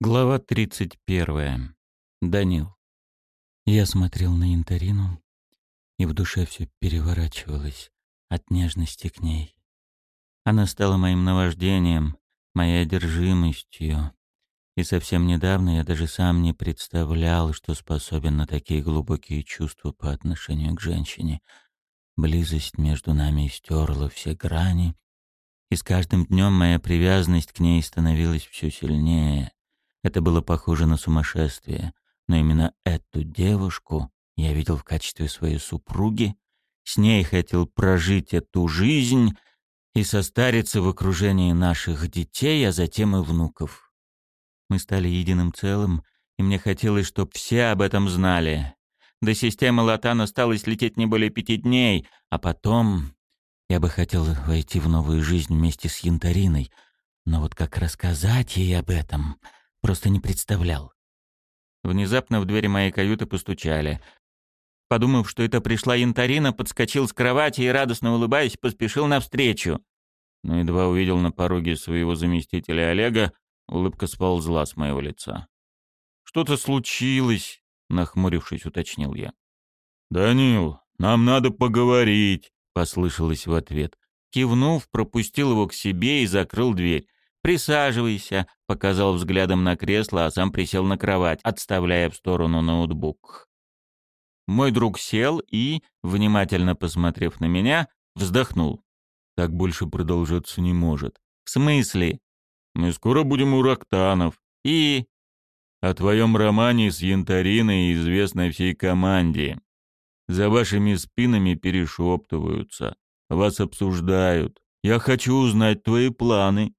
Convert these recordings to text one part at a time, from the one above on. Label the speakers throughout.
Speaker 1: Глава 31. Данил. Я смотрел на Янтарину, и в душе все переворачивалось от нежности к ней. Она стала моим наваждением, моей одержимостью, и совсем недавно я даже сам не представлял, что способен на такие глубокие чувства по отношению к женщине. Близость между нами стерла все грани, и с каждым днем моя привязанность к ней становилась все сильнее. Это было похоже на сумасшествие, но именно эту девушку я видел в качестве своей супруги, с ней хотел прожить эту жизнь и состариться в окружении наших детей, а затем и внуков. Мы стали единым целым, и мне хотелось, чтобы все об этом знали. До системы Латан осталось лететь не более пяти дней, а потом я бы хотел войти в новую жизнь вместе с Янтариной, но вот как рассказать ей об этом — Просто не представлял. Внезапно в двери моей каюты постучали. Подумав, что это пришла Янтарина, подскочил с кровати и, радостно улыбаясь, поспешил навстречу. Но едва увидел на пороге своего заместителя Олега, улыбка сползла с моего лица. «Что-то случилось?» — нахмурившись, уточнил я.
Speaker 2: «Данил, нам надо поговорить», —
Speaker 1: послышалось в ответ. Кивнув, пропустил его к себе и закрыл дверь. «Присаживайся», — показал взглядом на кресло, а сам присел на кровать, отставляя в сторону ноутбук. Мой друг сел и, внимательно посмотрев на меня, вздохнул.
Speaker 2: «Так больше продолжаться не может».
Speaker 1: «В смысле?»
Speaker 2: «Мы скоро будем у Рактанов».
Speaker 1: «И?»
Speaker 2: «О твоем романе с Янтариной известно всей команде. За вашими спинами перешептываются, вас обсуждают. Я хочу узнать твои планы».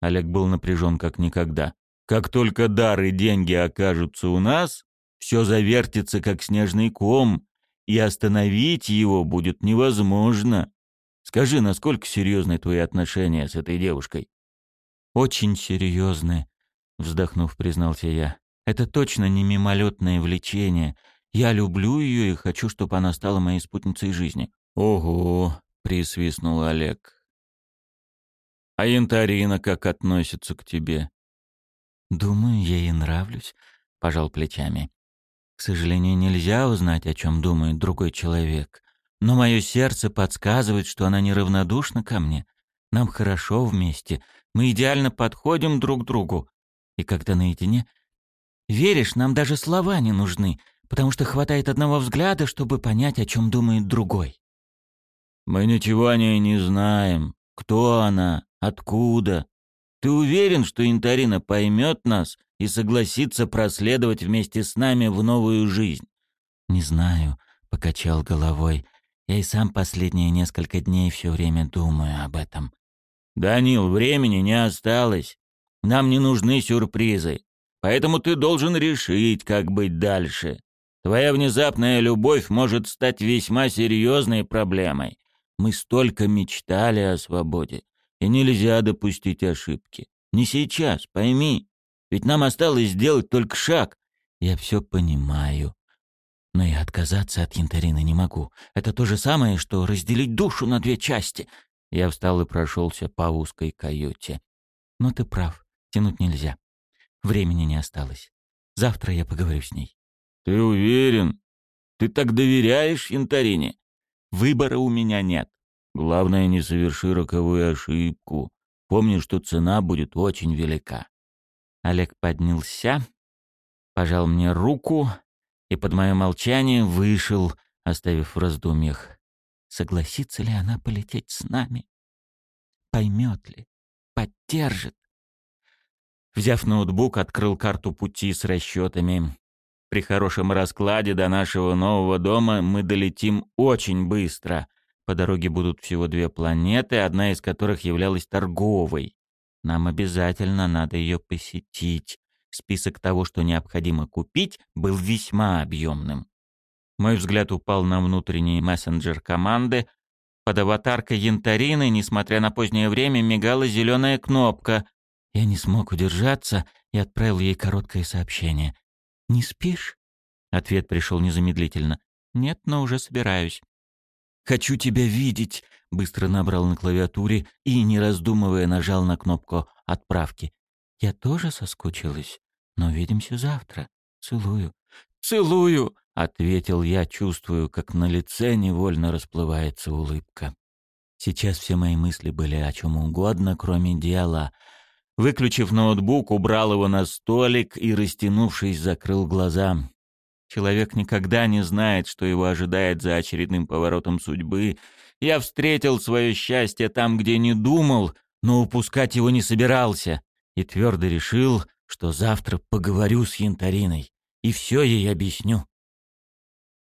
Speaker 1: Олег был напряжен как никогда.
Speaker 2: «Как только дары и деньги окажутся у нас, все завертится, как снежный ком, и остановить его будет невозможно. Скажи, насколько серьезны твои отношения с этой девушкой?»
Speaker 1: «Очень серьезные», — вздохнув, признался я. «Это точно не мимолетное влечение. Я люблю ее и хочу, чтобы она стала моей спутницей жизни».
Speaker 2: «Ого!» — присвистнул Олег. А Янтарина как относится к тебе?
Speaker 1: Думаю, я ей нравлюсь, пожал плечами. К сожалению, нельзя узнать, о чем думает другой человек. Но мое сердце подсказывает, что она неравнодушна ко мне. Нам хорошо вместе. Мы идеально подходим друг к другу. И когда наедине... Веришь, нам даже слова не нужны, потому что хватает одного взгляда, чтобы понять, о чем думает другой.
Speaker 2: Мы ничего о ней не знаем. Кто она? Откуда? Ты уверен, что Интарина поймет нас и согласится проследовать вместе с нами в новую жизнь?
Speaker 1: Не знаю, покачал головой. Я и сам последние несколько дней все время думаю об этом.
Speaker 2: Данил, времени не осталось. Нам не нужны сюрпризы. Поэтому ты должен решить, как быть дальше. Твоя внезапная любовь может стать весьма серьезной проблемой. Мы столько мечтали о свободе. И нельзя допустить ошибки. Не сейчас, пойми. Ведь нам осталось сделать только шаг.
Speaker 1: Я все понимаю. Но и отказаться от янтарины не могу. Это то же самое, что разделить душу на две части. Я встал и прошелся по узкой каюте. Но ты прав, тянуть нельзя. Времени не осталось. Завтра я поговорю с ней.
Speaker 2: Ты уверен? Ты так доверяешь янтарине?
Speaker 1: Выбора у меня нет.
Speaker 2: Главное, не соверши роковую ошибку. Помни, что цена будет очень велика.
Speaker 1: Олег поднялся, пожал мне руку и под мое молчание вышел, оставив в раздумьях. Согласится ли она полететь с нами? Поймет ли? Поддержит? Взяв ноутбук, открыл карту пути с расчетами. При хорошем раскладе до нашего нового дома мы долетим очень быстро. По дороге будут всего две планеты, одна из которых являлась торговой. Нам обязательно надо ее посетить. Список того, что необходимо купить, был весьма объемным. Мой взгляд упал на внутренний мессенджер команды. Под аватаркой Янтарины, несмотря на позднее время, мигала зеленая кнопка. Я не смог удержаться и отправил ей короткое сообщение. «Не спишь?» Ответ пришел незамедлительно. «Нет, но уже собираюсь». «Хочу тебя видеть», — быстро набрал на клавиатуре и, не раздумывая, нажал на кнопку отправки. «Я тоже соскучилась?» Но увидимся завтра. Целую». «Целую!» — ответил я, чувствую, как на лице невольно расплывается улыбка. Сейчас все мои мысли были о чем угодно, кроме дела. Выключив ноутбук, убрал его на столик и, растянувшись, закрыл глаза. Человек никогда не знает, что его ожидает за очередным поворотом судьбы. Я встретил свое счастье там, где не думал, но упускать его не собирался, и твердо решил, что завтра поговорю с Янтариной и все ей объясню.